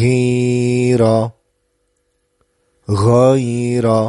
غير غير